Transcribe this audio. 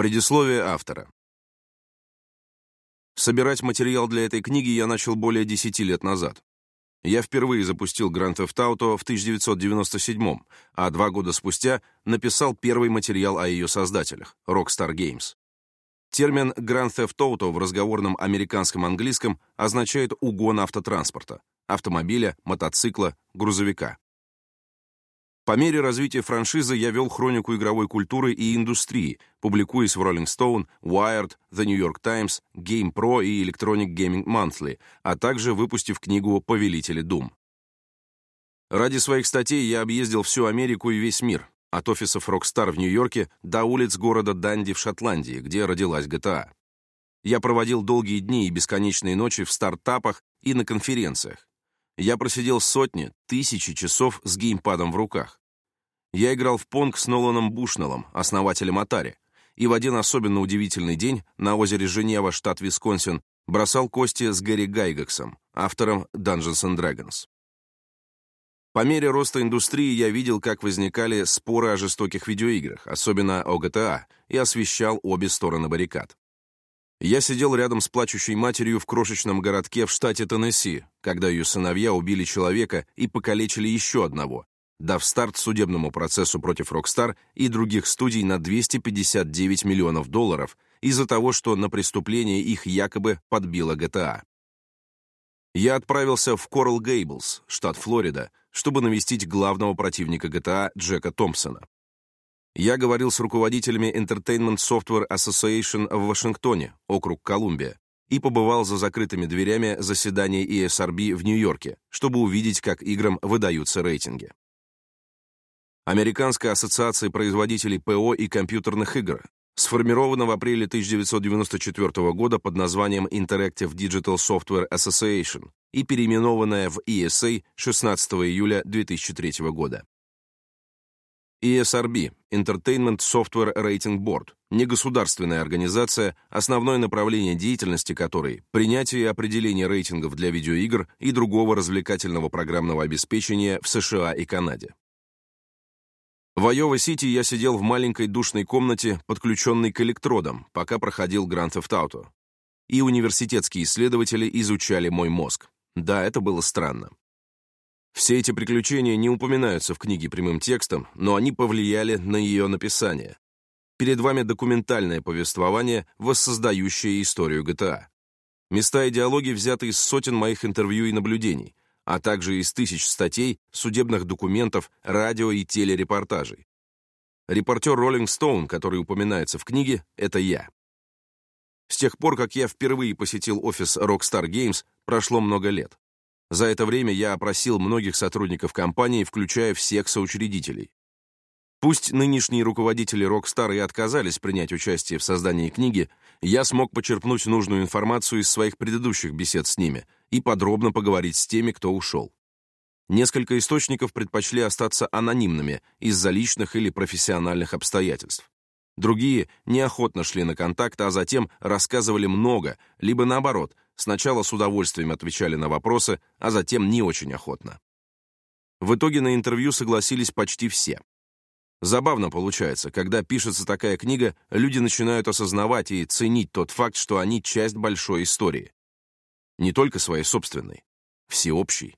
Предисловие автора. Собирать материал для этой книги я начал более 10 лет назад. Я впервые запустил Grand Theft Auto в 1997 а два года спустя написал первый материал о ее создателях — Rockstar Games. Термин Grand Theft Auto в разговорном американском английском означает «угон автотранспорта» — автомобиля, мотоцикла, грузовика. По мере развития франшизы я вел хронику игровой культуры и индустрии, публикуясь в Rolling Stone, Wired, The New York Times, Game Pro и Electronic Gaming Monthly, а также выпустив книгу «Повелители Дум». Ради своих статей я объездил всю Америку и весь мир, от офисов Rockstar в Нью-Йорке до улиц города Данди в Шотландии, где родилась GTA. Я проводил долгие дни и бесконечные ночи в стартапах и на конференциях, я просидел сотни, тысячи часов с геймпадом в руках. Я играл в понг с Ноланом Бушнеллом, основателем Atari, и в один особенно удивительный день на озере Женева, штат Висконсин, бросал кости с Гэри Гайгаксом, автором Dungeons and Dragons. По мере роста индустрии я видел, как возникали споры о жестоких видеоиграх, особенно о GTA, и освещал обе стороны баррикад. Я сидел рядом с плачущей матерью в крошечном городке в штате Теннесси, когда ее сыновья убили человека и покалечили еще одного, дав старт судебному процессу против Rockstar и других студий на 259 миллионов долларов из-за того, что на преступление их якобы подбила GTA. А. Я отправился в Coral Gables, штат Флорида, чтобы навестить главного противника GTA а Джека Томпсона. Я говорил с руководителями Entertainment Software Association в Вашингтоне, округ Колумбия, и побывал за закрытыми дверями заседания ESRB в Нью-Йорке, чтобы увидеть, как играм выдаются рейтинги. Американская ассоциация производителей ПО и компьютерных игр сформирована в апреле 1994 года под названием Interactive Digital Software Association и переименованная в ESA 16 июля 2003 года. ESRB – Entertainment Software Rating Board, негосударственная организация, основное направление деятельности которой – принятие и определение рейтингов для видеоигр и другого развлекательного программного обеспечения в США и Канаде. В Айова-Сити я сидел в маленькой душной комнате, подключенной к электродам, пока проходил Grand Theft Auto. И университетские исследователи изучали мой мозг. Да, это было странно. Все эти приключения не упоминаются в книге прямым текстом, но они повлияли на ее написание. Перед вами документальное повествование, воссоздающее историю GTA. А. Места и диалоги взяты из сотен моих интервью и наблюдений, а также из тысяч статей, судебных документов, радио и телерепортажей. Репортер Роллинг Стоун, который упоминается в книге, это я. С тех пор, как я впервые посетил офис Rockstar Games, прошло много лет. За это время я опросил многих сотрудников компании, включая всех соучредителей. Пусть нынешние руководители Rockstar и отказались принять участие в создании книги, я смог почерпнуть нужную информацию из своих предыдущих бесед с ними и подробно поговорить с теми, кто ушел. Несколько источников предпочли остаться анонимными из-за личных или профессиональных обстоятельств. Другие неохотно шли на контакт, а затем рассказывали много, либо наоборот – сначала с удовольствием отвечали на вопросы, а затем не очень охотно. В итоге на интервью согласились почти все. Забавно получается, когда пишется такая книга, люди начинают осознавать и ценить тот факт, что они часть большой истории. Не только своей собственной, всеобщей.